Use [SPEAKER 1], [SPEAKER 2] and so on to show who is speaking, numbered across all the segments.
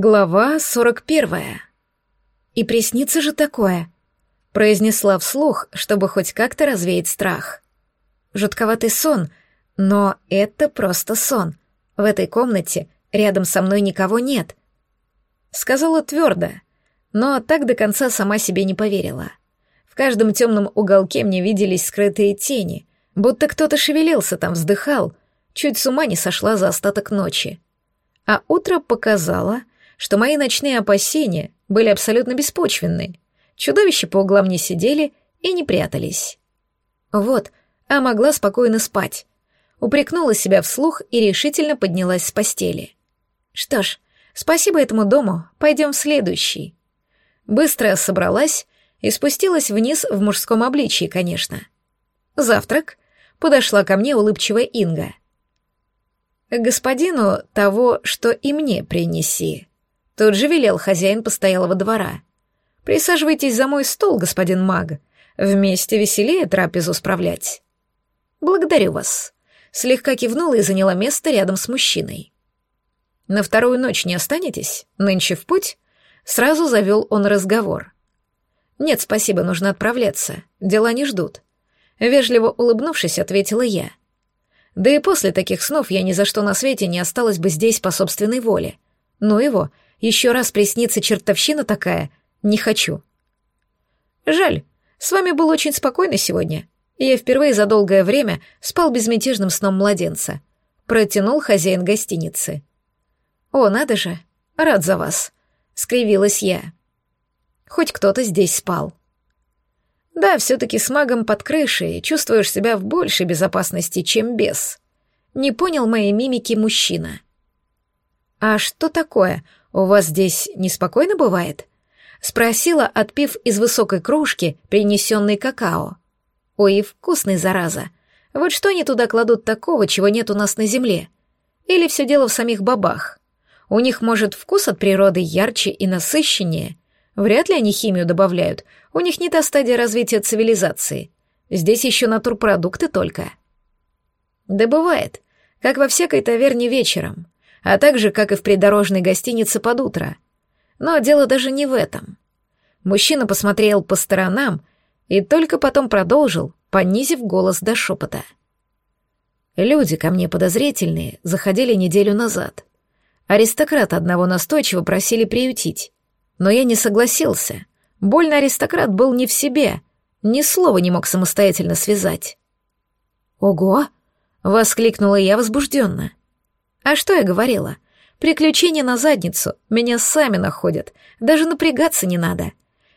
[SPEAKER 1] Глава сорок первая. «И приснится же такое», — произнесла вслух, чтобы хоть как-то развеять страх. Жутковатый сон, но это просто сон. В этой комнате рядом со мной никого нет. Сказала твердо, но так до конца сама себе не поверила. В каждом темном уголке мне виделись скрытые тени, будто кто-то шевелился там, вздыхал, чуть с ума не сошла за остаток ночи. А утро показало, что мои ночные опасения были абсолютно беспочвенны. Чудовища по углам не сидели и не прятались. Вот, а могла спокойно спать. Упрекнула себя вслух и решительно поднялась с постели. Что ж, спасибо этому дому, пойдем в следующий. Быстро собралась и спустилась вниз в мужском обличии, конечно. Завтрак. Подошла ко мне улыбчивая Инга. «Господину того, что и мне принеси», Тут же велел хозяин постоялого двора. «Присаживайтесь за мой стол, господин маг. Вместе веселее трапезу справлять». «Благодарю вас». Слегка кивнула и заняла место рядом с мужчиной. «На вторую ночь не останетесь? Нынче в путь?» Сразу завел он разговор. «Нет, спасибо, нужно отправляться. Дела не ждут». Вежливо улыбнувшись, ответила я. Да и после таких снов я ни за что на свете не осталась бы здесь по собственной воле. Ну его, еще раз приснится чертовщина такая, не хочу. Жаль, с вами было очень спокойно сегодня. Я впервые за долгое время спал безмятежным сном младенца. Протянул хозяин гостиницы. О, надо же, рад за вас, скривилась я. Хоть кто-то здесь спал. Да, все-таки с магом под крышей чувствуешь себя в большей безопасности, чем без. Не понял моей мимики мужчина. А что такое? «У вас здесь неспокойно бывает?» — спросила, отпив из высокой кружки принесенный какао. «Ой, вкусный, зараза! Вот что они туда кладут такого, чего нет у нас на земле? Или все дело в самих бабах? У них, может, вкус от природы ярче и насыщеннее? Вряд ли они химию добавляют, у них не та стадия развития цивилизации. Здесь еще натурпродукты только». «Да бывает, как во всякой таверне вечером», а также, как и в придорожной гостинице под утро. Но дело даже не в этом. Мужчина посмотрел по сторонам и только потом продолжил, понизив голос до шепота. Люди ко мне подозрительные заходили неделю назад. Аристократа одного настойчиво просили приютить, но я не согласился. Больно аристократ был не в себе, ни слова не мог самостоятельно связать. «Ого!» — воскликнула я возбужденно. А что я говорила? Приключения на задницу, меня сами находят, даже напрягаться не надо.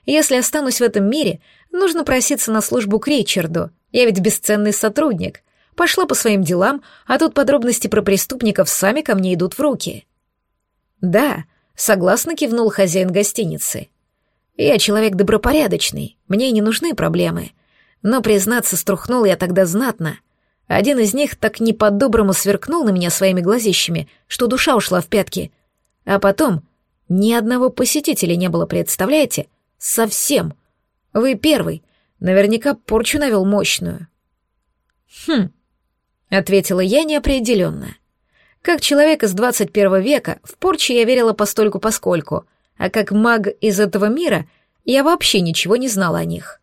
[SPEAKER 1] Если останусь в этом мире, нужно проситься на службу к Ричарду, я ведь бесценный сотрудник. Пошла по своим делам, а тут подробности про преступников сами ко мне идут в руки. Да, согласно кивнул хозяин гостиницы. Я человек добропорядочный, мне не нужны проблемы. Но, признаться, струхнул я тогда знатно — один из них так не по-доброму сверкнул на меня своими глазищами, что душа ушла в пятки. А потом ни одного посетителя не было, представляете? Совсем. Вы первый. Наверняка порчу навел мощную. Хм, ответила я неопределенно. Как человек из 21 века, в порчу я верила постольку-поскольку, а как маг из этого мира я вообще ничего не знала о них.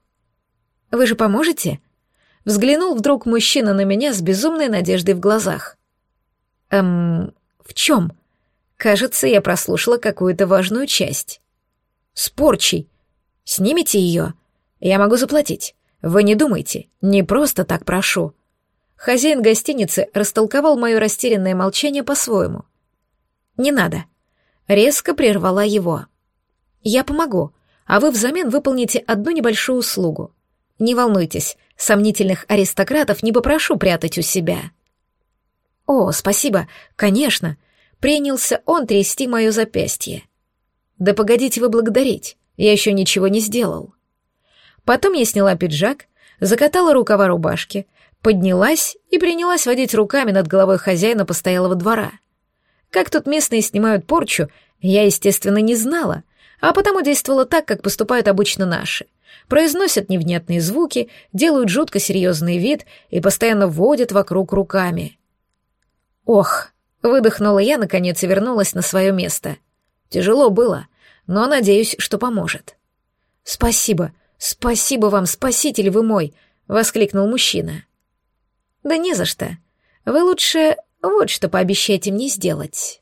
[SPEAKER 1] «Вы же поможете?» Взглянул вдруг мужчина на меня с безумной надеждой в глазах. «Эм, в чем?» Кажется, я прослушала какую-то важную часть. «С порчей. Снимите ее. Я могу заплатить. Вы не думайте, не просто так прошу». Хозяин гостиницы растолковал мое растерянное молчание по-своему. «Не надо». Резко прервала его. «Я помогу, а вы взамен выполните одну небольшую услугу. Не волнуйтесь, сомнительных аристократов не попрошу прятать у себя. О, спасибо, конечно. Принялся он трясти мое запястье. Да погодите вы благодарить, я еще ничего не сделал. Потом я сняла пиджак, закатала рукава рубашки, поднялась и принялась водить руками над головой хозяина постоялого двора. Как тут местные снимают порчу, я, естественно, не знала, а потому действовала так, как поступают обычно наши — произносят невнятные звуки, делают жутко серьезный вид и постоянно водят вокруг руками. «Ох!» — выдохнула я, наконец, и вернулась на свое место. Тяжело было, но надеюсь, что поможет». «Спасибо, спасибо вам, спаситель вы мой!» — воскликнул мужчина. «Да не за что. Вы лучше вот что пообещайте мне сделать».